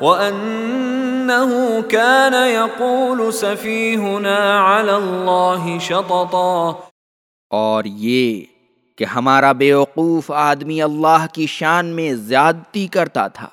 وَأَنَّهُ كَانَ يَقُولُ سَفِيهُنَا عَلَى اللَّهِ شَطَطًا۔ اور یہ کہ ہمارا بیوقوف آدمی اللہ کی شان میں زیادتی کرتا تھا۔